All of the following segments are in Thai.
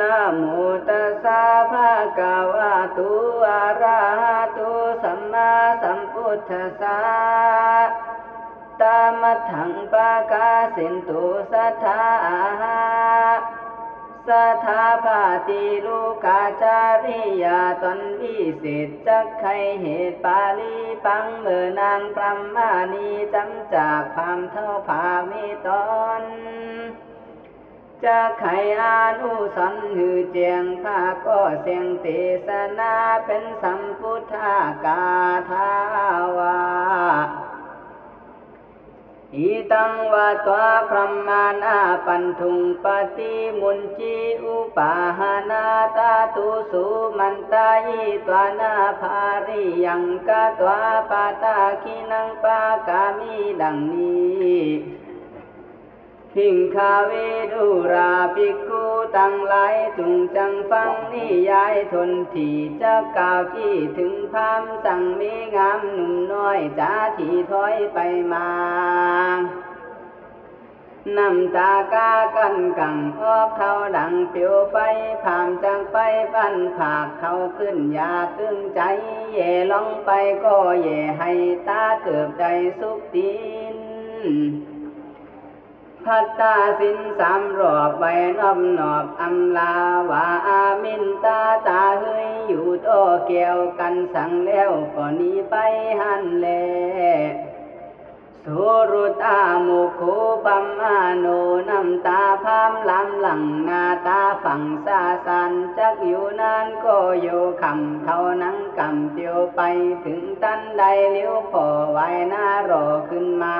นะโมตัสสะภะคะวะโตอะระหะโตสัมมาสัมพุทธัสสะตามะถังปะกาสินตุสัทธาสัทธาภาติลูกาจาริยาตนวิเศษจักไขเหตุปาลีปังเมื่อนางพรหมานีจำจากพามเท่าภามิตน จะไขอานุสันหือเจียงภาก็เสียงเทศนาเป็นสัมพุทธากาทาวาอิตังวะตวาพรหมานาปันทุงปฏิมุนจีอุปาหานาตาตุสุมันตายิตวานาภาริยังกะตวาปาตาคินังปากามิดังนี้ พิงคาเวดุราภิกขุตั้งหลายจงจังฟังนิยายทนทีจะกล่าวที่ถึงพามสั่งมีงามหนุ่มน้อยจ้าที่ถอยไปมาน้ำตากากันกังออกเขาดังเปียวไฟผ่ามจังไปปันผากเขาขึ้นยาตึงใจ เย่ลงไปก็เย่ให้ตาเกือบได้สุกตีน พัตตาสินสามรอบใบนอบนอบอำลาวาอามินตาตาเฮยอยู่โตเกี่ยวกันสั่งแล้วก็หนีไปหันแลสุรุตามุขุปัมมาโนน้ำตาพามลำหลังหน้าตาฝั่งซาสันจักอยู่นานก็อยู่คำเท่านังกำเตียวไปถึงตันใดเลี้ยวพอไว้หน้ารอขึ้นมา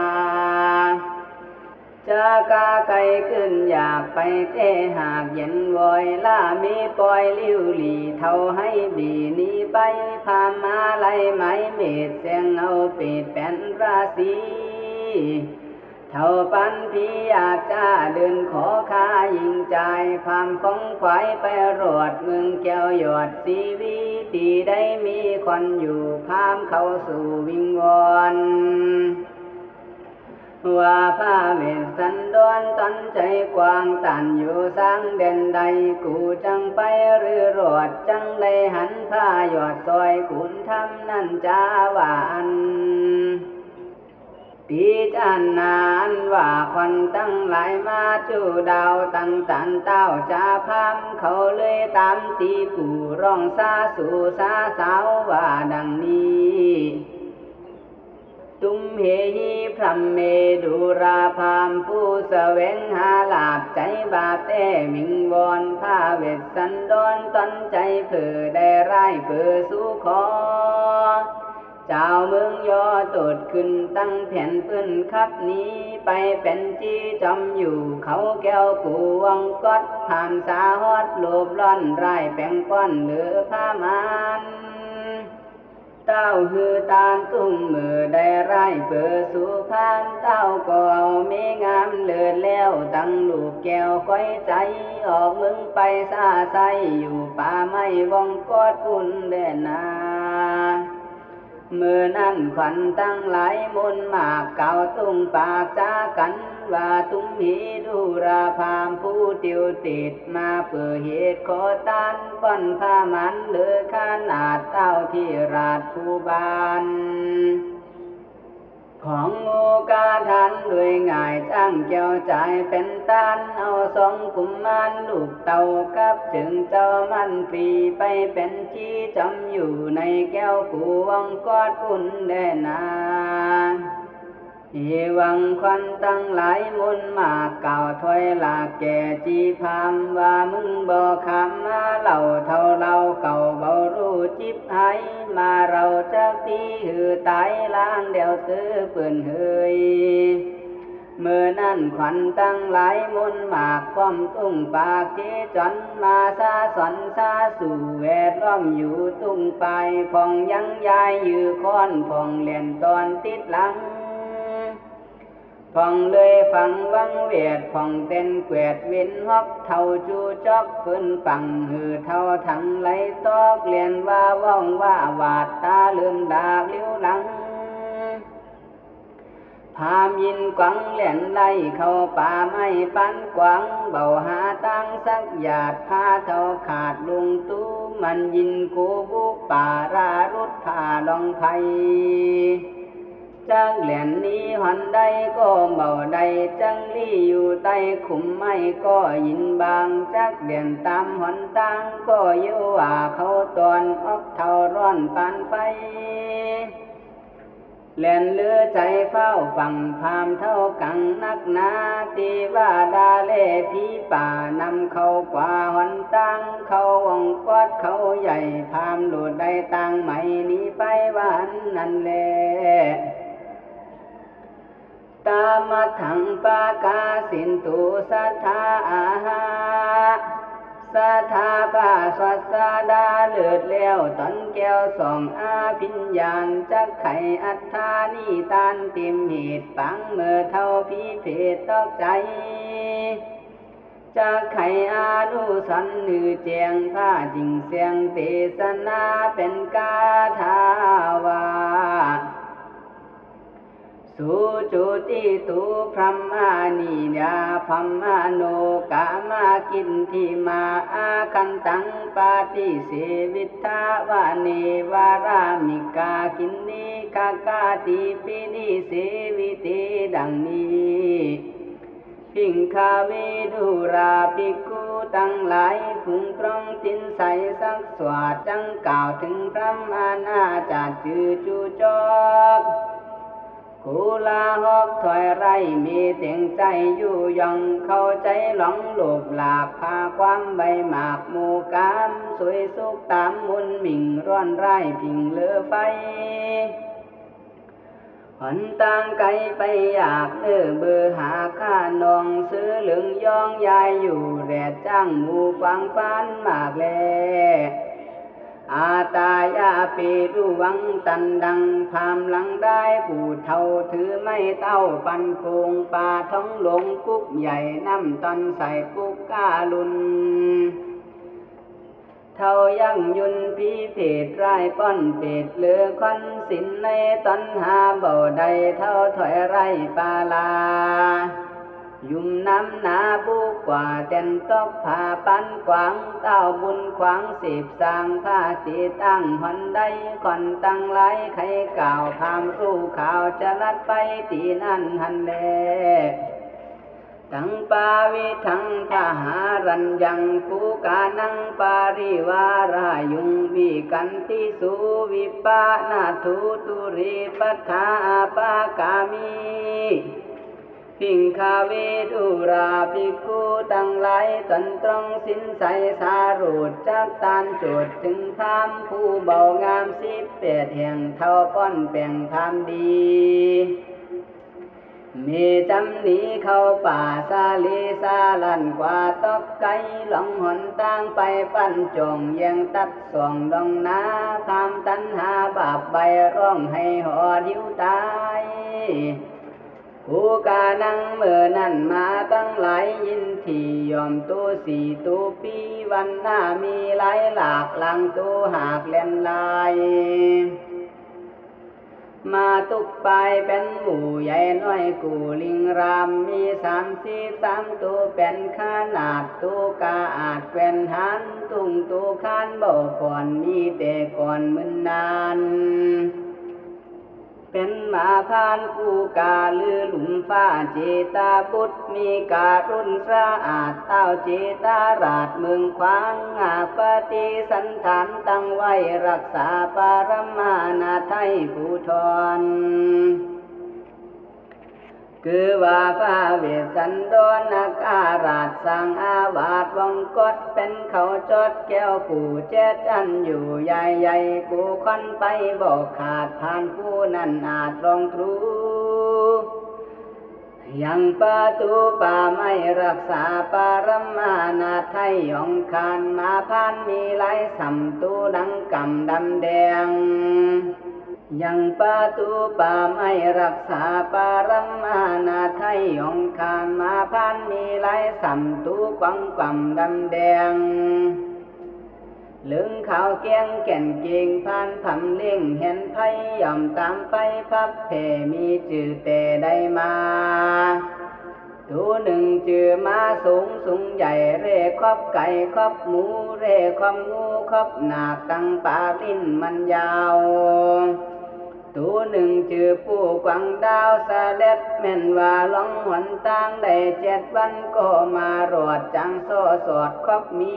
จะกาไก่ขึ้นอยากไปเทหากเย็นวอยล่ามีปล่อยลิ้วหลีเท่าให้บีนี้ไปพามาไล่ไม้เมดเสียงเอาปิดเป็นราศีเท่าปันพี่อยากจะเดินขอคายิงใจพามของควายไปรวดเมืองแก้วหยอดสีวีตีได้มีคนอยู่พามเข้าสู่วิงวอน ว่าพาเวสสันดอนตันใจกว้างตันอยู่สร้างเด่นใด กูจังไปหรือรอดจังได้หันผ้าหยอดซอยขุนทำนั่นจาหวานปีจันนานว่าควันตั้งหลายมาจูดาวตั้งตันเต้าจะพามเขาเลยตามตีปู่ร้องซาสู่ซาสาวว่าดังนี้ ตุมเหหิพรหมเมดุราพามผู้เสวงหาลาบใจบาปแต่มิงวอนผ้าเวสสันดอนตนใจเผื่อได้ไร้เผื่อสู้ขอ เจ้าเมืองยอตดขึ้นตั้งแผ่นปืนขับหนี้ไปเป็นจีจอมอยู่เขาแก้วกูวังกอดผ่านสาฮอดโลบล้อนไร้แปงก้อนเหลือผ้ามัน เต้าหือตานตุ้งมือได้ไรเปิดสุพานเต้าก็เอาไม่งามเลิศแล้วตั้งลูกแก้วก้อยใจ ออกมึงไปซาใสอยู่ป่าไม้วงกอดอุ่นแด่นา มื่อนั่นขวัญตั้งหลายมนมากเก่าตุ้งปากจ้ากัน ว่าตุ้มหีดูราพามผู้ติวติดมาเปื่อเหตุขอตันป้อนผ้ามันเหลือขนาดเต้าที่ราชผู้บาน ของงูกาทันด้วยง่ายจ้างเกี่ยวใจเป็นตานเอาสองกุมมานลูกเต่ากับจึงเจ้ามันปรีไปเป็นชี้จำอยู่ในแก้วกูวังกอดอุ่นแดนา เอวังควันตั้งหลายมุนมากเก่าถอยลากแก่จีพามว่ามึงบอกคำมาเล่าเท่าเราเก่าเบารู้จิบหายมาเราจะตีหือตายล้างเดียวซื้อปืนเฮยเมื่อนั้นขวัญตั้งหลายมุนมากความตุ้งปากเจจอนมาซาสอนซาสู่แวดล้อมอยู่ตุ้งไปพองยังยายยือค้อนพองเลียนตอนติดหลัง พองเลยฟังวังเวียดพองเต้นเกวดวินฮอกเท่าจูจอกฟื้นปังหือเท่าทั้งไหลตอกเลียนว่าว่องว่าวาดตาลืมดากเลิ้ยวหลังพามยินกวังเลียนไล่เข้าป่าไม่ปันกวังเบาหาตั้งสักหยาดพาเท่าขาดลุงตู้มันยินกูบุป่ารารุดผ่าลองไพ จังเหลียนนี้หันใดก็เบาใดจังลี่อยู่ใต้ขุมไม่ก็ยินบางจักเดียนตามหันตั้งก็เยาว่าเขาตอนออกเท่าร้อนปานไฟเล่นเลือใจเฝ้าฝั่งพามเท่ากังนักนาตีว่าดาเลพีป่านำเขากว่าหันตั้งเขาวงกอดเขาใหญ่พามหลุดได้ตังไม่นี้ไปวันนั่นแหละ ตามมาถังปากาสินตุสัทธาอาหาสัทธาปาสัสดาเลือดเลี้ยวตอนแก้วสองอาพิญญาณจักไขอัฏฐานีตานต็มเหตุปังเมื่อเท่าพิเพศตอกใจจากไขอานุสันนือเจียงผ้าจิงเสียงเทศนาเป็นกาทาวา สุจุติตุพรหมานิยาพรหมโนกามากินทิมาอาคันตังปาติเสวิทาวาเนวารามิกากินนิกากาติปินิเสวิเตดังนี้พิงคาเวดุราปิกุตั้งหลายฟุงตรองตินใสสักสวดจังกล่าวถึงพระมานาจาจือจูจอก กูลาหอกถอยไรมีเตียงใจอยู่ยังเข้าใจหลงหลบหลากพาความใบหมากหมูกามสวยสุกตามมุนมิ่งร้อนไร่พิงเลือไฟหันต่างไกลไปอยากเนื้อเบื่อหาข้านองซื้อเหลืองยองยายอยู่แดดจ้างหมูกวางฟ้านมากแล อาตายาปีดูวังตันดังพามหลังได้ผู้เท่าถือไม่เต้าปันโคงป่าท้องหลงกุ๊กใหญ่น้ำตอนใส่กุ๊กกาลุนเท่ายังยุนพีเพดไรป้อนเป็ดเลือควันสินในตอนหาเบาใดเท่าถอยไรปาลา ยุ่มน้ำนาบุกว่าเต็นตอกผาปันกวางเต้าบุญขวางสิบสางผ้าตีตั้งหอนได้ก่อนตั้งไหลไข่ก่าพามรู้ข่าวจะลัดไปตีนั่นหันแลทั้งปาวิทั้งทหารันยังกูกานังปาริวารายุงวิกันติสุวิปานาทุตุริปัฏฐาปากามี พิงคาเวดุราภิกขุตั้งหลายตนตรองสินใสสารูดจากตานจุดถึงธรรมผู้เบางามสิบเปดแห่งเท่าป้อนแป่งธรรมดีมีจำหนีเข้าป่าซาลีซาลันกว่าตอกไกหลงหนตางไปปั้นจงยังตัดส่องดองนาคำตันหาบาปใบร้องให้หอดิ้วตาย กูกานังเมื่อนั้นมาตั้งหลายยินที่ยอมตัวสี่ตัวปีวันหน้ามีหลายหลากหลังตัวหากเล่นลาย มาตุกไปเป็นหมู่ใหญ่น้อยกูลิงรามมีสามสี่สามตัวเป็นขนาดตัวกาอาจเป็นหันตุงตัวขานบ่ก่อนมีแต่ก่อนมึนนาน เป็นมาพานกูกาลือหลุมฟ้าเจตาบุตรมีการุณสะอาดเต้าเจตาราดเมืองควางอาปฏิสันฐานตั้งไว้รักษาปารมานาไทยผู้ทอน คือว่าพระเวสสันดรนักอาราชสังอาวาสวงกดเป็นเขาจดแก้วกูเจ็ดอันอยู่ใหญ่ใหญ่กูค่อนไปบอกขาดผ่านผู้นั้นอาจรองทรูยังประตูป่าไม่รักษาปารมานาไทยองคานมาพันมีหลายสัมตูดังกำดำแดง ยังประตูป่าไม่รักษาปารมานาไทยยองคานมาพันมีหลายสัมตูกวังกวำดำแดงลึงขาเกียงแก่นเกียงพานผำเล่งเห็นไพ่ยอมตามไปพับเพมีจื่อแต่ได้มาตัวหนึ่งจือมาสูงสูงใหญ่เร่ครอบไก่ครอบหมูเร่ครอบงูครอบหนาตังปาลิ้นมันยาว ตัวหนึ่งจือผู้กวางดาวสะเด็ดแม่นว่าลองหนตางได้เจ็ดวันก็มารวดจังโซสอดครอบมี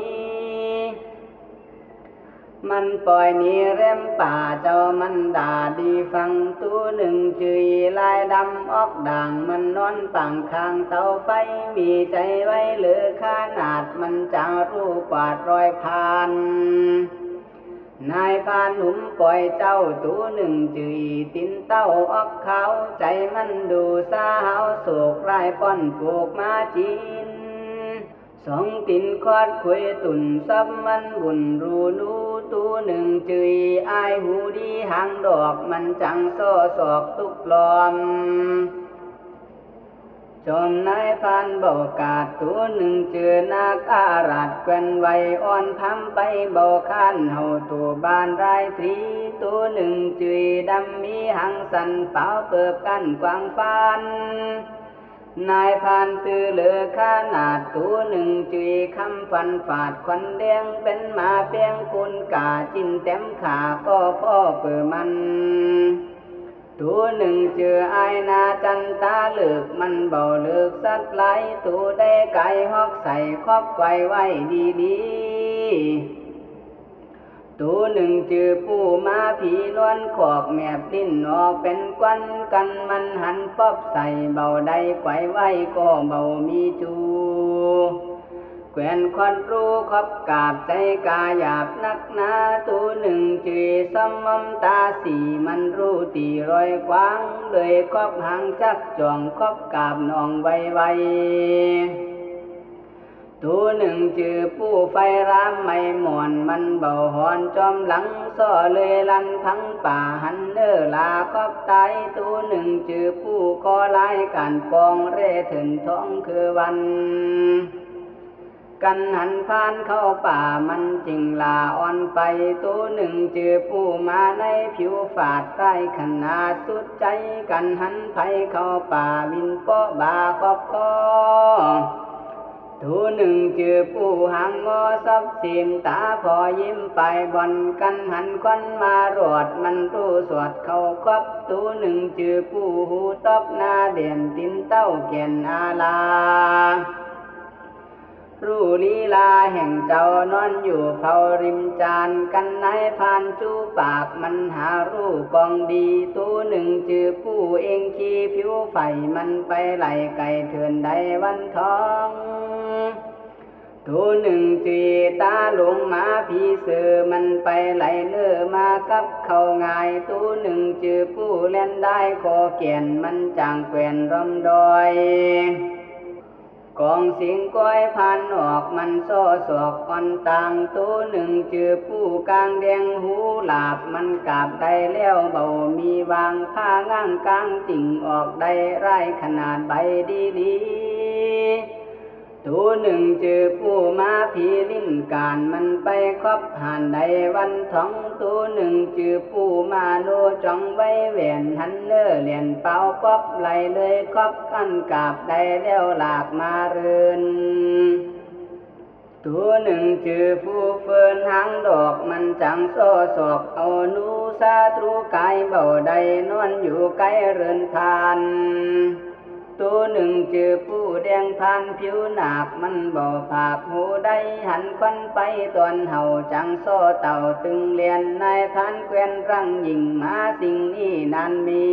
มันปล่อยนีเร่มป่าเจ้ามันด่าดีฟังตัวหนึ่งจุยลายดำออกด่างมันนอนปังคางเตาไฟมีใจไว้หลือขนาดมันจังรู้กวาดรอยพาน นายพานหนุ่มปล่อยเจ้าตัวหนึ่งจุยตินเต้าออกเขาใจมันดูสาวโศกไรป้อนปลูกมาจีน สองตินคอดคุยตุนซับมันบุญรูนูตัวหนึ่งจืยอายหูดีหางดอกมันจังโซศอกตุกลอม จอมนายพันเบกาดตัวหนึ่งเจอนาคอาราดแกวนไวอ่อนทำไปเบาคันเฮาตัวบานไรทรีตัวหนึ่งจืยดำมีหางสันเป่าเปิบกันกวางฟันนายพานตือเหลือขนาดตัวหนึ่งจุยคำฟันฝาดควันแดงเป็นมาเปียงคุณกาจินเต็มขาก็พ่อเปิมัน ตัวหนึ่งเจอไอนาจันตาเลือกมันเบาเลือกสัดไหลตัวได้ไก่ฮอกใส่ครอบไว้ไว้ดีดีตัวหนึ่งเจอผู้มาผีล้วนขอกแมบดิ้นออกเป็นควันกันมันหันป๊อบใส่เบาใดไขวไว้ก็เบามีจู แขวนควันรู้ขอบกาบใจกาหยาบนักหนาตัวหนึ่งจือสมมตาสีมันรู้ตีรอยกว้างเลยครอบหางจักจ่องครอบกาบนองไวไวตัวหนึ่งจือผู้ไฟรามไม่หมอนมันเบาหอนจอมหลังซ่อเลยลันทั้งป่าหันเนอลาคอบตายตัวหนึ่งจือผู้ก่อลายการปองเร่ถึงท้องคือวัน กันหันพานเข้าป่ามันจิงลาอ่อนไปตัวหนึ่งเจือผู้มาในผิวฝาดใต้ขนาดสุดใจกันหันไผเข้าป่าวินปอบาคอบคอทูหนึ่งจือผู้หางงอซับสิมตาพอยิ้มไปบอนกันหันควันมารวดมันรู้สวดเข้าครบตูหนึ่งจือผู้หูตบหน้าเด่นตินเต้าเกียนอาลา รู้ลีลาแห่งเจ้านอนอยู่เฝ้าริมจานกันนายพานจูปากมันหารู้กองดีตัวหนึ่งจือผู้เองขี้ผิวไฟมันไปไหลไก่เถื่อนใดวันทองตัวหนึ่งจีตาหลงมาผีเสือมันไปไหลเลือมากับเขาง่ายตัวหนึ่งจือผู้เล่นได้ขอเกียนมันจางเกวียนร่มดอย กองเสียงก้อยพันออกมันโซ่ศอกอ่อนต่างตัวหนึ่งจือผู้กลางแดงหูหลาบมันกาบได้แล้วเบามีวางผ้าง่างกลางจิ่งออกได้ไรขนาดใบดีดี ตัวหนึ่งเจอผู้มาผีลิ้นการมันไปครอบหันใดวันท้องตัวหนึ่งเจอผู้มาโนจ้องไว้แหวนหันเนอเหรียญเป่าป๊อบไหลเลยครอบกันกาบได้แล้วหลากมาเรือนตัวหนึ่งเจอผู้เฟินหางดอกมันจังโซศอกเอานูซาตรูกายเบาใดนอนอยู่ใกล้เรือนทาน ตัวหนึ่งเจอผู้แดงพันผิวหนักมันบ่ผากหูได้หันควันไปตอนเห่าจังโซเต่าตึงเลียนนายพันเกวนรังยิงมาสิ่งนี้นานมี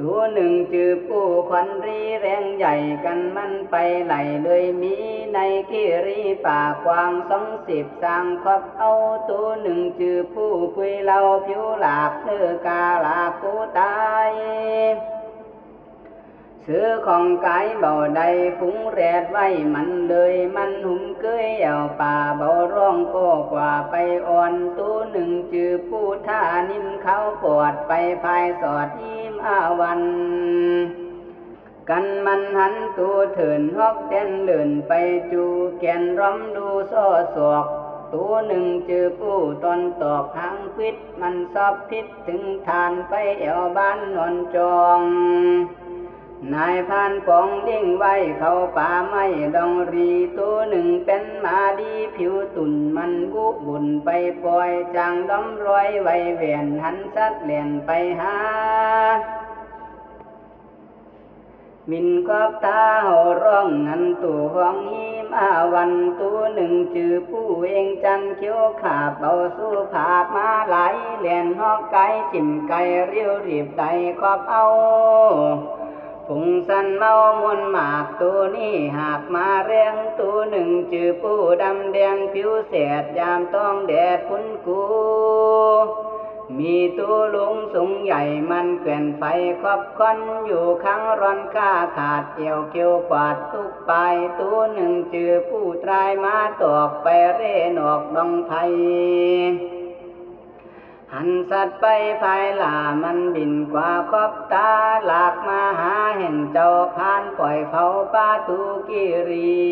ตัวหนึ่งจือผู้ควันรีแรงใหญ่กันมันไปไหลเลยมีในกิรีป่ากวางสองสิบสางครอบเอาตัวหนึ่งจือผู้คุยเล่าผิวหลากเนื้อกาลากูตาย เสือของกายเบาใดฟุ้งแรดไว้มันเลยมันหุ่มเกยเอาป่าเบาร้องก็กว่าไปอ่อนตัวหนึ่งจือผู้ท่านิ่มเขาปวดไปภายสอดยิ้มอาวันกันมันหันตัวเถินฮอกเต้นเลื่อนไปจูแกนร้อมดูโซ่ศอกตัวหนึ่งจือผู้ตนตอกหางพิษมันสอบพิษถึงทานไปเอวบ้านนอนจอง นายพานปองเลี้ยงไว้เขาป่าไม่ดองรีตัวหนึ่งเป็นมาดีผิวตุ่นมันกุบุญไปปล่อยจางดอมรอยไว้เวียนหันสัดเหรียญไปหามินกอบตาหอร้องนันตัวห้องฮีมาวันตัวหนึ่งจือผู้เองจันเขียวขาเบาสู้ผาบมาไหลเหรียญหอกไก่จิ้มไก่เรียวรีบใดครอบเอา ผงสันเมามวนหมากตัวนี้หากมาเรียงตัวหนึ่งจือผู้ดำแดงผิวเสียดยามต้องแดดพุนกู มีตัวลุงสูงใหญ่มันเกวียนไฟครอบคอนอยู่ข้างร้อนข้าขาดเกี่ยวเกี่ยวกวาดทุกไปตัวหนึ่งจือผู้ตรายมาตอกไปเร่นอกดองไทย หันสัตว์ไปภายหลามันบินกว่าครอบตาหลากมาหาเห็นเจ้าพานปล่อยเผาป้าตูกิรี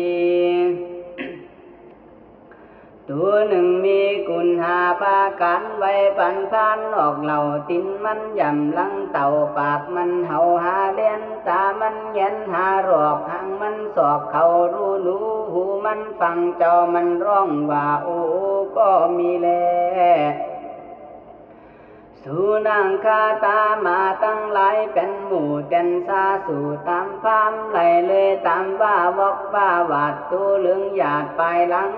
ตัวหนึ่งมีกุญหาปากันไว้ปันพันออกเหล่าตินมันย่ำลังเต่าปากมันเห่าหาเลียนตามันเย็นหารอกหางมันสอกเขารู้รู้หูมันฟังเจ้ามันร้องว่าโอ้ก็มีแล สูนางคาตามาตั้งหลายเป็นหมู่เต็นซาสู่ตามพามไหลเลยตามว่าวอกว่าวาดตัวเหลืองหยาดปลายหลัง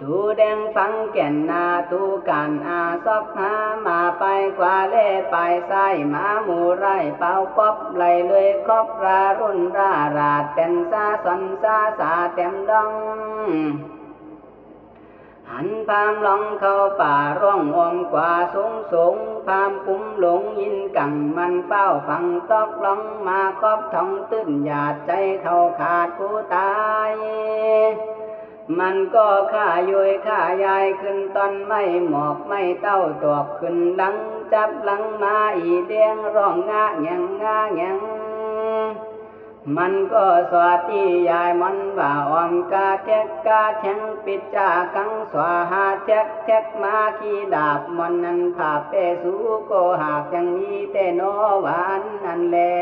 ตูแดงฟังแก่นนาตูการอาซอกหามาไปกว่าเล่ไปไส้มาหมูไรเป่าปอบไหลเลยครอบรารุ่นราราดเต็นซาสนซาสาเต็มดอง หันพามลองเข้าป่าร่องอมกว่าสูงสูงพามปุ้มหลงยินกังมันเฝ้าฟังตอกลองมาครอบทองตื้นหยาดใจเขาขาดกูตายมันก็ข่ายุยข่ายายขึ้นตอนไม่หมอกไม่เต้าตอกขึ้นหลังจับหลังมาอีเดียงร้องงะแงงงะแงงมัน ก็สวัสดียายมันว่าอมกาเทกกาแทงปิดจากังสวาหาเทกเทกมาขีดาบมันนั้นผาเปสูก็หากยังมีแต่นอหวานนั่นแหละ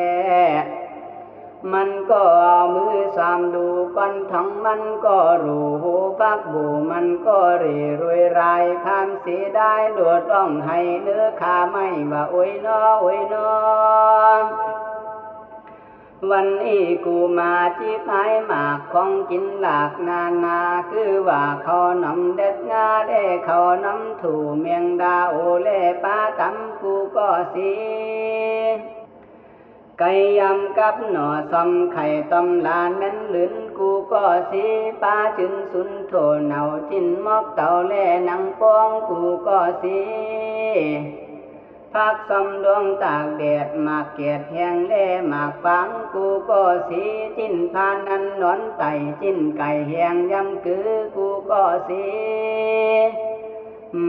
มันก็เอามือสามดูก้อนทั้งมันก็รู้หูพักบูมันก็เร่รวยรายพามเสียได้โดดร้องให้เนื้อขาไม่ว่าโอ้ยนอโอ้ยนอ วันนี้กูมาจีพายหมากของกินหลากนานา คือว่าเขานำเด็ดงาได้เขานำถูเมียงดาโอเล่ปลาตำกูก็สีไก่ยำกับหน่อซอมไข่ต้มลานแม่นลืนกูก็สีปลาจึนสุนโถเนาจินมอกเต่าแล่นังป้องกูก็สี พักซอมดวงตากแดดหมากเกียดแห้งแล่หมากฟังกูก็สีจิ้นพานนันนอนไตจิ้นไก่แห้งยำคือกูก็สี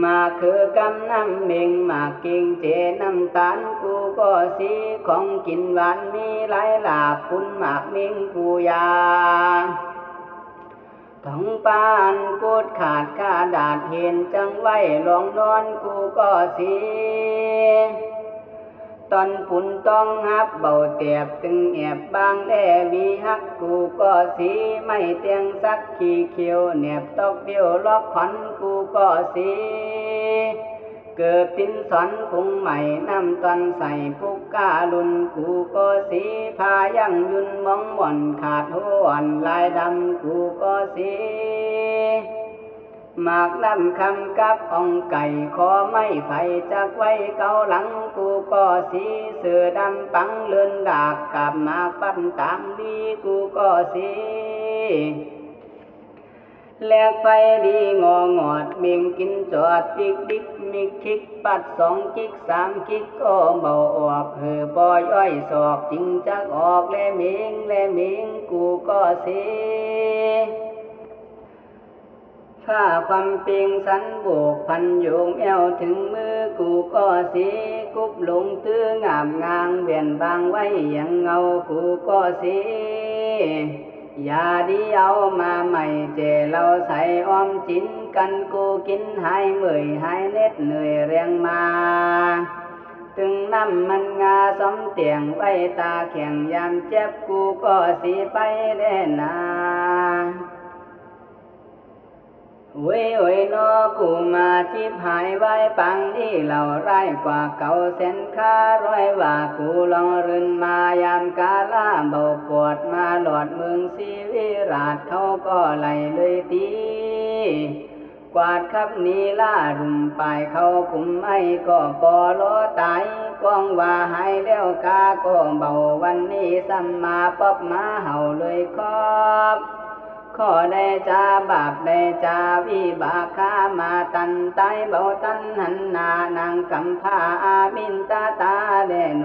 มาคือกำน้ำเมงมากิ่งเจน้ำตาลกูก็สีของกินหวานมีหลายหลากคุณหมากเมงกูยาท้องปานกูดขาดกาดาดเห็นจังไว้ลองนอนกูก็สี ตอนปุ่นต้องฮับเบาเตียบตึงแอบบางแด่วีฮักกูก็สีไม่เตียงสักขี้เขียวเนียบตอกเดียวล็อกขอนกูก็สีเกิดตินสอนพุงใหม่น้ำตอนใส่ปุกกาลุนกูก็สีพายังยุนมองบ่อนขาดหัวอ่อนลายดำกูก็สี หมากลำคำกับอองไก่ขอไม่ไฟจากไว้เกาหลังกูก็สีเสือดำปังเลือนดากกับหมากปั้นตามดีกูก็สีแลกไฟดีงองอดเมียงกินจอดดิกดิกมิกคิกปัดสองกิกสามกิกก็เบาออกเหือปอย่อยศอกจริงจักออกแลเมียงแลเมียงกูก็เสี ผ้าความเปียงสันโบกพันโยงแอวถึงมือกูก็สีกุบลงตื้องามงางเวียนบางไว้อย่างเงากูก็สีอย่าดีเอามาใหม่เจเราใส่ออมจินกันกูกินหายเมื่อยหายเน็ดเหนื่อยเรียงมาถึงน้ำมันงาสมเตียงไว้ตาแข็งยามเจ็บกูก็สิไปได้นา เว้ยเว้ยนอกูมาจิบหายไว้ปังนี่เราไร้กว่าเก่าเส้นค่าร้อยว่ากูลองรืนมายามกาลาเบาปวดมาหลอดเมืองสีวิราชเขาก็ไหลเลยตีกวาดครับนีล่ารุมไปเขาคุมไม่ก็ปอลอตายกองว่าหายแล้วกาก็เบาวันนี้สัมมาปอบมาเห่าเลยครอบ ขอได้จาบาปได้จาวิบากขามาตันไตเบาตันหันนานางกำพาอาบินตาตาเดโน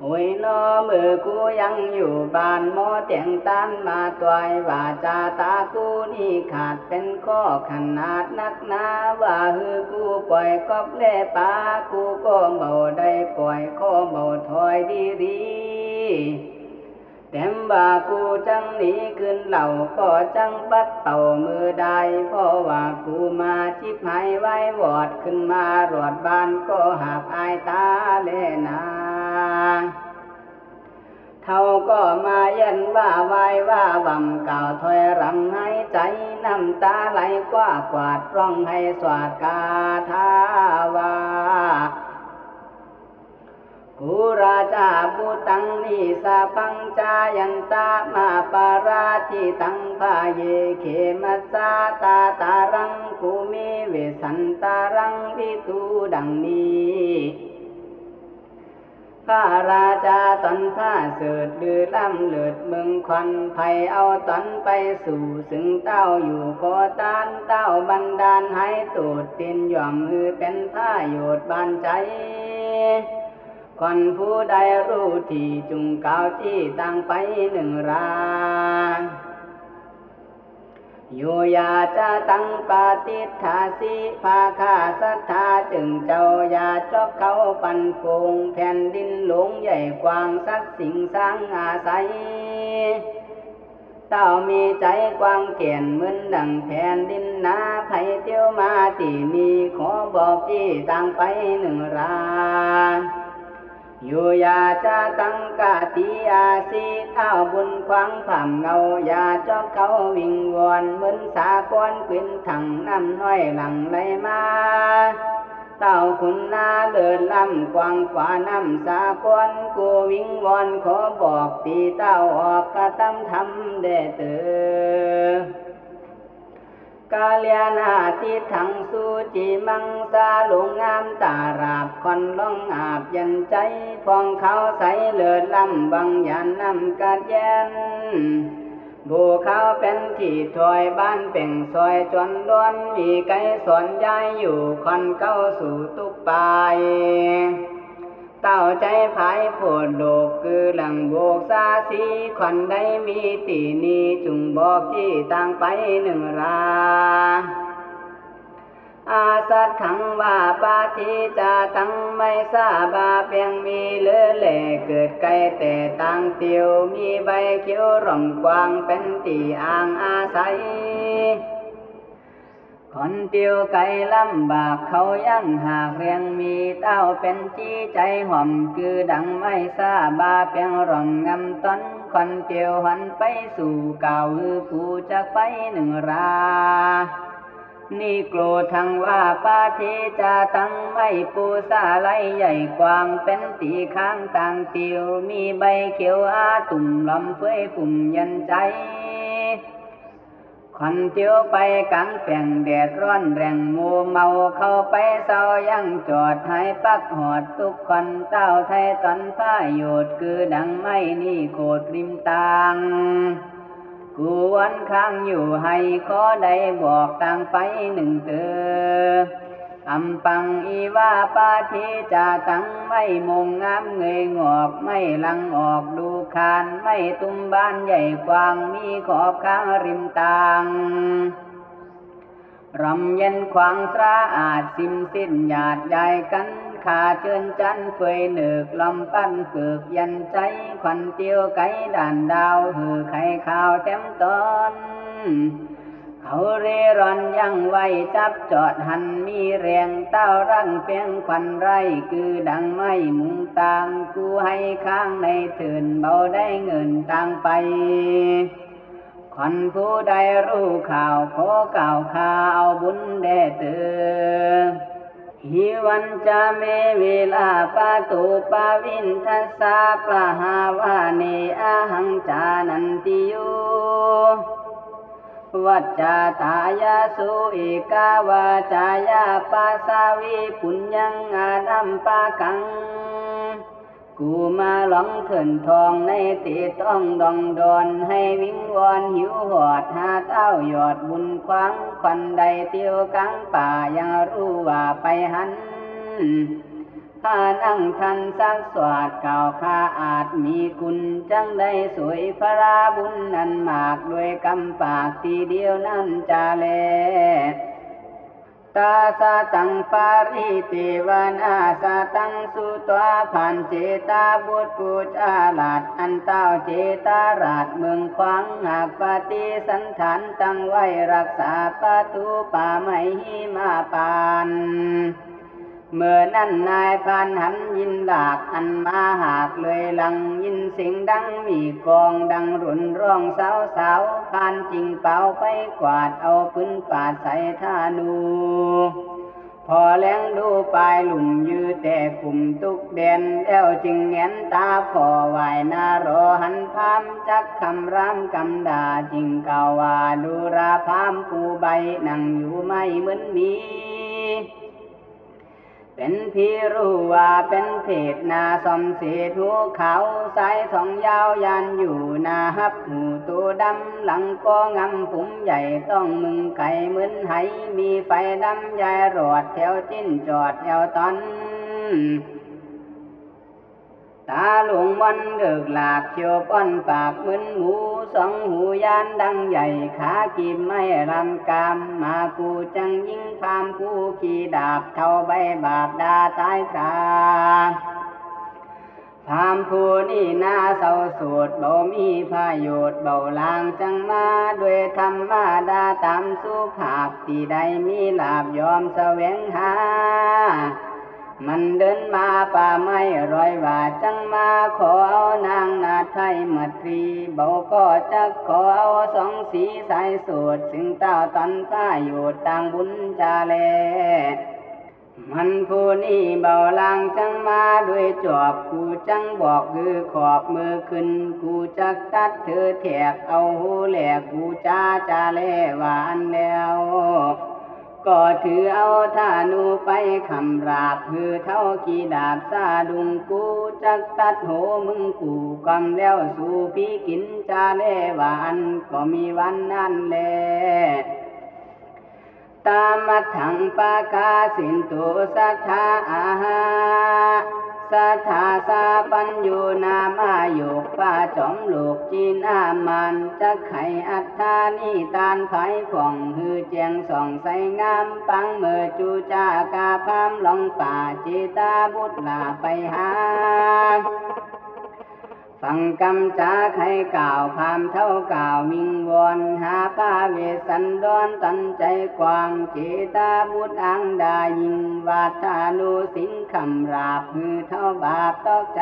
โอ้ยนอมือกูยังอยู่บ้านหมอเตียงตันมาตวยว่าจาตากูนี่ขาดเป็นข้อขนาดนักหนาว่าฮือกูปล่อยกอบเล่ปากูก็เบาได้ปล่อยข้อเบาถอยดีดี เต็มบ่ากูจังหนีขึ้นเหล่าก็จังปัดเป่ามือได้เพราะว่ากูมาชิบหายไว้วอดขึ้นมารวดบ้านก็หักอายตาเลนาเท่าก็มาเย็นว่าไว้ว่าบำเก่าถอยรำให้ใจน้ำตาไหลกว่ากวาดร้องให้สวาดกาทาวา กูราชาบุตังนิสาพังจายันตามาปาราทิตังพาเยเขมัสสาตาตารังกูมีเวสันตารังวิตูดังนี้พระราชาตอนผ้าเสืดลือล่ำเลือดเมืองควันไผเอาตอนไปสู่ซึ่งเต้าอยู่ก่อตานเต้าบันดาลให้ตูดตินย่อมมือเป็นผ้าโยดบานใจ คนผู้ใดรู้ที่จุงเก่าที่ตั้งไปหนึ่งรางอยู่ยาจะตั้งปาติทาสิภาคาสัทธาจึงเจ้าอย่าจอกเขาปันโปงแผ่นดินหลวงใหญ่กว้างสักสิ่งสร้างอาศัยเต้ามีใจกว้างเกียนเหมือนดังแผ่นดินนาไผเที่ยวมาที่นี่ขอบอกที่ตั้งไปหนึ่งรา อยู่ยาจะตั้งกาตีอาสีเท้าบุญควางผ่ำเงาอย่าจอกเขาวิ่งวอนเหมือนสาควนกวินถังน้ำน้อยหลังไหลมาเต้าคุณนาเลิศล้ำกวางกว่าน้ำสาควนกูวิ่งวอนขอบอกตีเต้าออกกระตำทำเด้เตอ กาเลียนาทิถังสูจิมังสาลงงามตาราบคอนล่องอาบยันใจฟองเขาใสเลือดลำบังยันนำกัดแยนบูเขาเป็นที่ถอยบ้านเป่งซอยจนล้วนมีไก่สอนย้ายอยู่คอนเก้าสู่ตุกปาย เต้าใจภายโพดโลกคือหลังโบกซาสีควันใดมีตีนีจุงบอกที่ต่างไปหนึ่งราอาสัตถังว่าปาทิจาตังไม่ทราบาเพียงมีเลือแหล่เกิดไกลแต่ต่างเตียวมีใบเขียวร่องกว้างเป็นตีอ่างอาศัย คนเตียวไก่ลำบากเขายังหากเรียงมีเต้าเป็นจี้ใจหอมคือดังไม่ทราบาเพียงร่องงำต้นคนเตียวหันไปสู่เก่าคือผู้จะไปหนึ่งรานี่โกรธทั้งว่าปาทิจาตั้งไม่ปูซาไหลใหญ่กว้างเป็นตีข้างต่างเตียวมีใบเขียวอาตุ่มลำเฟ้ยฝุ่มยันใจ คนเที่ยวไปกลางเป่งแดดร้อนแรงมูเมาเข้าไปเศร้ายังจอดหายปักหอดทุกคนเต้าไทยตอนผ้าโยดคือดังไม่นี่โคตรริมตางกูวันข้างอยู่ให้ขอได้บอกต่างไปหนึ่งเตอ อำปังอีวาปาทิจาตังไม่มงงามเงยงอกไม่ลังออกดูคานไม่ตุ้มบ้านใหญ่กว้างมีขอบข้างริมตางรำเย็นขวางสระอาจสิมสิ้นหยาดใหญ่กันขาเชิญจันเฟยเนึกลำปั้นฝึกยันใจควันเตียวไก่ด่านดาวหือไข่ขาวเต็มตอน เขาเรร่อนยังไว้จับจอดหันมีแรงเต้ารังเปียงควันไรคือดังไม่มุงต่างกูให้ข้างในถื่นเบาได้เงินต่างไปคนผู้ใดรู้ข่าวขอก่าวข่าวบุญแด่เตือหิวันจะเมเวลาปาตุปาวินทัสสะปลาหาวาเนอาหังจานันติโย วัจจาตายาสุเอกาวาจายาปัสาวิปุญญังอาดัมปากัง กูมาหลงเถินทองในติต้องดองดอนให้วิงวอนหิวหอดหาเต้าหยอดบุญควังควันใดเตียวกังป่ายังรู้ว่าไปหัน ถ้านั่งทันสักสวดเก่าข้าอาจมีคุณจังได้สวยพระราบุญนันมากด้วยกำปากทีเดียวนั่นจะแลตาสาตังปาริเตวนาสาตังสุตวาผ่านเจตาบุตรปูจาลาดอันเต้าเจตาราดเมืองขวางหากปฏิสันฐานตั้งไว้รักษาประตูป่าไม่หิมาปาน เมื่อนั้นนายพานหันยินหลากอันมาหากเลยหลังยินเสียงดังมีกองดังรุนร้องสาวสาวพานจริงเป่าไปกวาดเอาปืนป่าใส่ท่านูพอแล้งดูปลายหลุมยือแต่กลุ่มตุกแดนแล้วจึงเงียนตาพอไหวนารอหันพามจักคำรามกำดาจิงกาวาดูราพามผู้ใบนั่งอยู่ไม่เหมือนมี เป็นพี่รู้ว่าเป็นเพศนาสมเสดหูเขาสายทองยาวยันอยู่นาฮับหูตัวดำหลังก็งำผมใหญ่ต้องมึงไก่เหมือนไหมีไฟดำยายรอดแถวจิ้นจอดแถวตอนตาหลวงวันเดือกหลากเขียวป้อนปากเหมือนหมู สองหูยานดังใหญ่ขากีบไม่รำกามมากูจังยิงพามผู้ขี่ดาบเท่าใบบาปดาตายคราพามผู้นี่นาเศร้าโสดเบามีพายชน์เบาลางจังมาด้วยธรรมาดาตามสุภาพที่ใดมีลาบยอมแสวงหา มันเดินมาป่าไม้รอยว่าจังมาขอเอานางนาไทยมาตรีเบาก็จะขอเอาสองสีสายสดสิงเต้าตันผ้าอยู่ต่างบุญจาแลมันผู้นี้เบาลางจังมาด้วยจอบกูจังบอกคือขอบมือขึ้น กูจักตัดเธอแถกเอาหูแหลกกูจ้าจาแลหวานแล้ว ก็ถือเอาธานูไปคำราบคือเท่ากีดาบซาดุงกูจักตัดโหมึงกูกำแล้วสู่พี่กินจาเลวานก็มีวันนั้นแลตามัดถังปากาสินตุสัทธาอาหา สัทธาสาปัญญูนามาโยกป้าจอมลูกจีนามันจะไขอัตตานิตานไผผ่องฮือแจงส่องใสงามปังเมื่อจูจากาพามลองป่าจิตาบุตรลาไปหา ฟังกำจาไขก่าวพามเท่าก่าวมิงวอนหาป้าเวสันดอนตันใจกวางเจตาบุตรอังดายิงวาทานุสิงคำราบมือเท่าบาปตอกใจ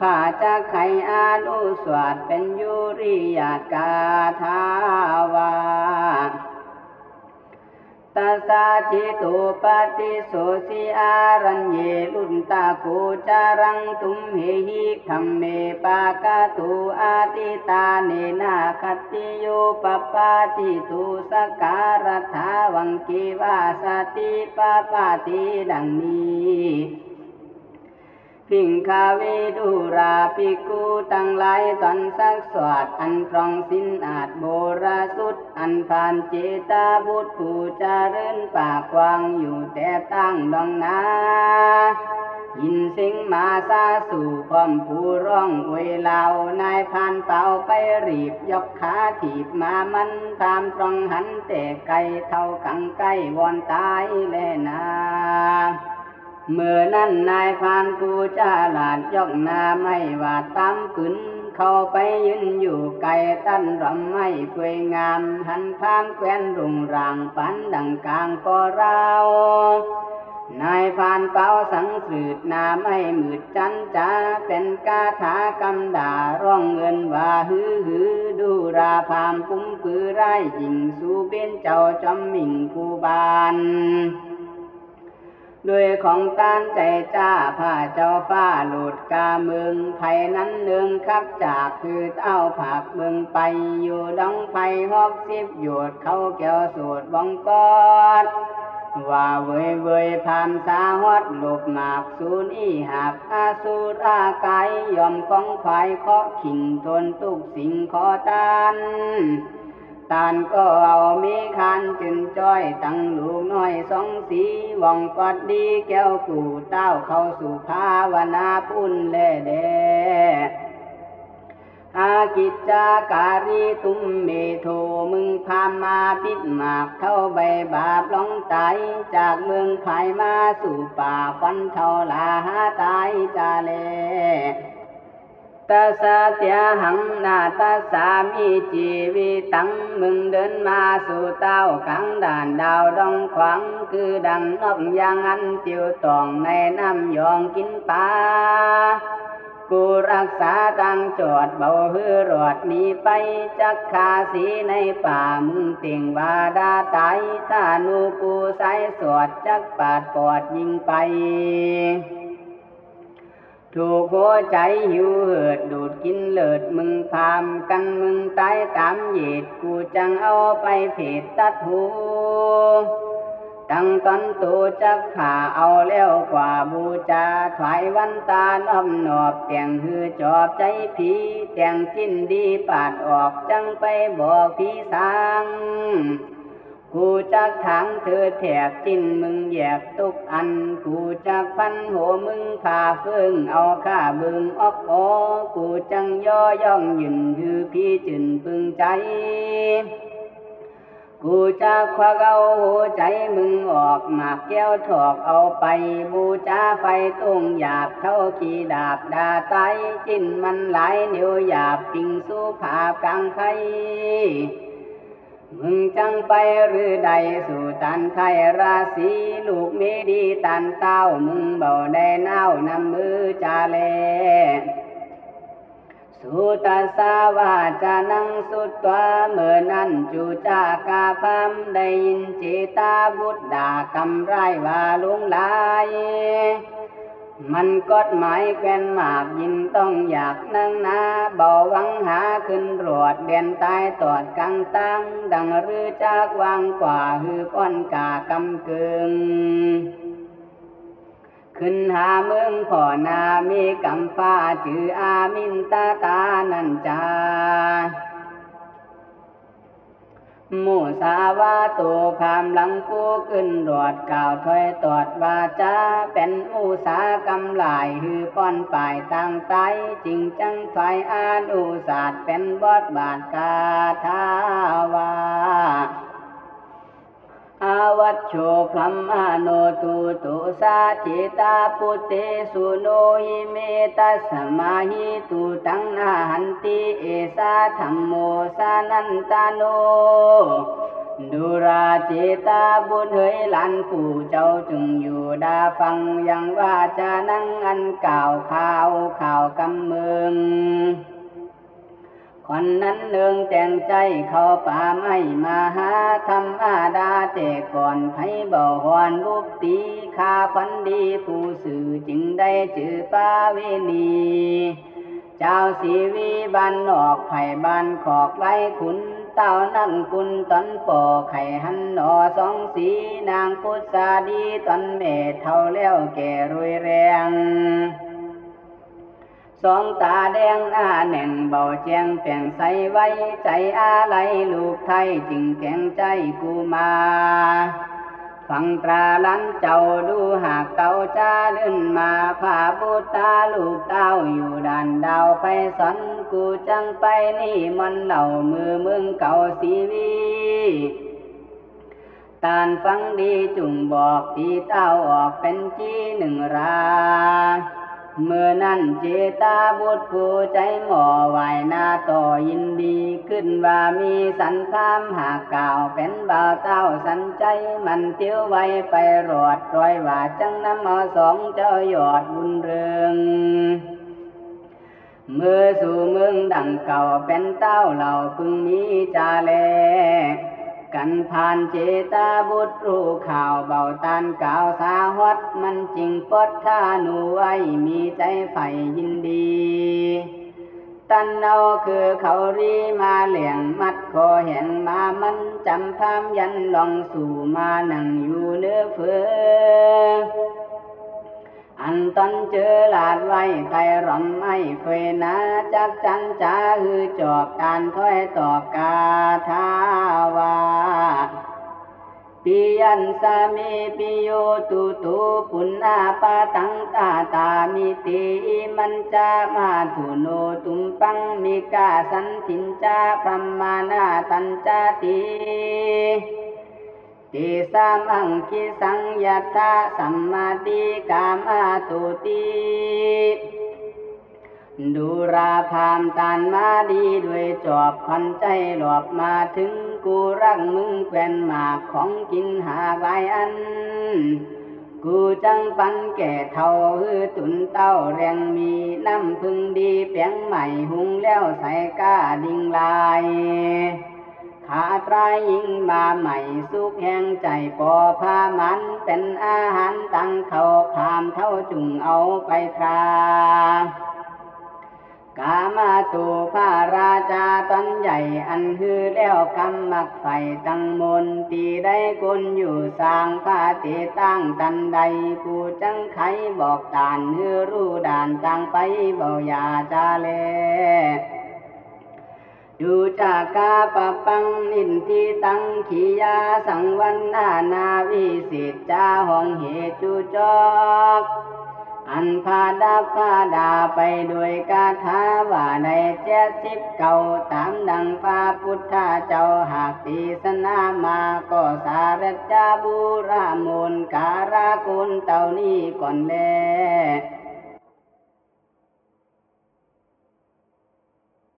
ข้าจะไขอานุสวดเป็นยุริยากาทาวา ตัสสะจิตุปฏิโสสิอารัญเยลุนตาโคจารังตุมเหหิธรรมเมปากาตุอาติตาเนนาคติโยปปาติตุสการถาวังกีวาสติปปาติดังนี้ พิงคาเวดูราปิกูตั้งหลายตอนสักสวดอันตรองสินอาจโบราสุด อันผ่านเจตาบุตรผู้เริญปากกวางอยู่แต่ตั้งดองนายินสิงมาซาสู่พร้อมผู้ร้องอวยเหล่านายพานเป่าไปรีบยกขาถีบมามันตามตรองหันแต่ไกลเท่ากังใกล้วอนตายแลนา เมื่อนั้นนายพานผู้จ้าหลาดยกนาไม่ว่าตามปืนเข้าไปยืนอยู่ไกลตั้นรำไม่สวยงาม หันพางแควนรุงรางปันดังกลางก็ราว นายพานเป้าสังสืดนาไม่มืดจันจ้าเป็นกาถากำด่าร้องเงินว่าฮือฮือดูราพามปุ้มปือไรยิงสู่เบี้ยนเจ้าจอมมิ่งคูบาน ด้วยของตานใจจ้าผ้าเจ้าฟ้าหลุดกาเมืองไผ่นั้นเนืองคับจากคือเต้าผักเมืองไปอยู่ดองไผ่หอกสิบหยดเข้าแก้วสูดบองกอดว่าเวยเวยผ่านสาวัดหลบหมากสูนอีหักอาสูรอากายยอมของไายเคาะขิงทนตุกสิ่งขอตาน ตานก็เอามีคันจึนจ้อยตั้งลูกน้อยสองสีว่องกอดดีแก้วกู่เต้าเข้าสู่ภาวนาพุ่นแลเดอากิจจาการีตุมเมโทมึงพามาพิษหมากเท่าใบบาปลองตายจากเมืองภายมาสู่ป่าฟันเท่าลาหาตายจาเล ตาสาเตียหังนาตาสามีจีวิตังมึงเดินมาสู่เต้ากังด่านดาวดองขวางคือดังนกยางอันติวตองในน้ำยองกินปลากูรักษาตังจอดเบาฮือรอดนี้ไปจักขาสีในป่ามึงเตียงวาดาตายถ้านูกูสายสวดจักปาดปอดยิงไป ถูกหัวใจหิวเหือดดูดกินเลิดมึงพามกันมึงตายตามเหยียดกูจังเอาไปเผิดตัดหูตั้งตอนตูจักขาเอาแล้วกว่าบูชาถวายวันตาน้อมหนอบแต่งหือจอบใจผีแต่งจิ้นดีปาดออกจังไปบอกพี่สาง กูจักถังเธอแถบจิ้นมึงแยกตุกอัน กูจักพันหัวมึงพาเฟืองเอาข้าบึงออกออกูจังย่อย่องยืนคือพี่จึนปึงใจ กูจะควักเอาหัวใจมึงออกหมากแก้วถอกเอาไป บูชาไฟตุ้งหยาบเท่าขีดาบดาไตจิ้นมันหลายนิ้วหยาบปิงสู้ผาบกลางไข่ มึงจังไปหรือใดสู่ตันไทยราศีลูกมีดีตันเต้ามึงเบาได้เน่านำมือจาเลสุตาสาวาจานังสุตวาเมื่อนั้นจูจากาพัมได้ยินจิตาบุตรด่ากำไรว่าลุงลาย มันกฎหมายแกนมากยินต้องอยากนั่งนาเบาวังหาขึ้นรวดเดียนตายตอดกังตั้ง ดังรือจากวางกว่าหือป้อนกากำเกึงขึ้นหาเมืองพ่อนามีกำฟ้าจืออามินตาตานันจา มูสาวาตูคามหลังกูขึ้นรอดกล่าวถอยตอดวาจาเป็นอุสากำลายหือป้อนปลายต่างไตจริงจังถอยอานุศาสตร์เป็นบดบาทกาทาวา อาวัตโชพลัมอาโนตุตุสาจิตาปุเตสุโนหิเมตัสมาหิตุตังนาหันติเอสาธรรมโมสานันตาโนดูราจิตาบุญเฮยลันผู้เจ้าจึงอยู่ดาฟังยังว่าจะนั่งอันเก่าข่าวข่าวกำเมือง คนนั้นเนืองแต่งใจเขาป่าไม่มาหาธรรมดาแต่ก่อนไผบ่หวนบุบตีขาคันดีผู้สื่อจึงได้จือป้าเวนีเจ้าสีวีบันออกไผ่บันขอกไล่ขุนเต้านั่งกุนตอนปอไข่หันหนอสองสีนางพุทธาดีตอนเมเท่าแล้วแก่รวยแรง สองตาแดงหน้าแน่งเบาแจงแต่งใสไว้ใจอะไรลูกไทยจึงแกงใจกูมา ฟังตราลันเจ้าดูหากเก่าจ้าเดินมาพาบุตาลูกเต้าอยู่ด่านดาวไปสอนกูจังไปนี่มันเหล่ามือมึงเก่าสีวีตานฟังดีจุ่มบอกตีเต้าออกเป็นจีหนึ่งรา เมื่อนั้นเจตาบุตรผู้ใจหมอไหวนาต่อยินดีขึ้นว่ามีสันพามหากกล่าวเป็นบ่าวเต้าสันใจมันเตี้ยวไว้ไปรอดรอยว่าจังน้ำเอาสองเจ้ายอดบุญเรืองเมื่อสู่เมืองดังเก่าเป็นเต้าเหล่าพึงมีจาแล กันผ่านเจตาบุตรรู้ข่าวเบาตานกล่าวสาวัดมันจริงปดท่าหนูไว้มีใจใฝ่ยินดี ตันเอาคือเขารีมาเหลี่ยงมัดคอแห่งมามันจำพามยันลองสู่มานั่งอยู่เนื้อเฟือ อันตอนเจอลาดไว้ไตร่อมไม่เฟยนาจักจันจ้าฮือจอบการถ้อยตอบกาทาวาปิยันสามีปิโยตุตุปุณาปาตังตาตามิติมันจามาถุโนตุมปังมิกาสันทินจาพรหมานาตันจาติ ติสามังคิสังยัตถาสัมมาติกามาตุติดูราพามตานมาดีด้วยจอบควันใจหลบมาถึงกูรักมึงแควนหมากของกินหาไวอัน กูจังปันแก่เท่าฮือตุนเต้าแรงมีน้ำพึ่งดีเปียงใหม่หุงแล้วใส่ก้าดิ่งลาย ขาตรายยิงมาใหม่สุกแห่งใจปอพามันเป็นอาหารตั้งเขาพามเท่าจุงเอาไปทรากามาตูพระราชาตอนใหญ่อันฮือแล้วกำมักไฟตั้งมนตีได้กุนอยู่สร้างพาติตั้งตันใดกูจังไขบอกตานฮือรู้ด่านต่างไปเบายาจาเล ดูจากกาปะปังนินทิตังขียาสังวันนานาวิสิตจาหองเหตุจุจอกอันพาดาพาดาไปด้วยกาถาว่าในเจ็ดสิบเก่าตามดังพระพุทธเจ้าหากตีสนามาก็สารจาบุรามูลการากุลเต่านี้ก่อนแล